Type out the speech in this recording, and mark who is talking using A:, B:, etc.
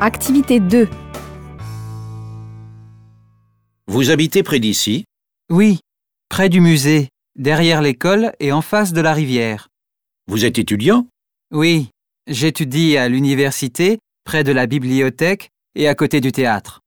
A: Activité 2.
B: Vous habitez près d'ici?
C: Oui, près du musée, derrière l'école et en face de la rivière.
B: Vous êtes étudiant?
C: Oui, j'étudie à l'université, près de la bibliothèque et à côté du théâtre.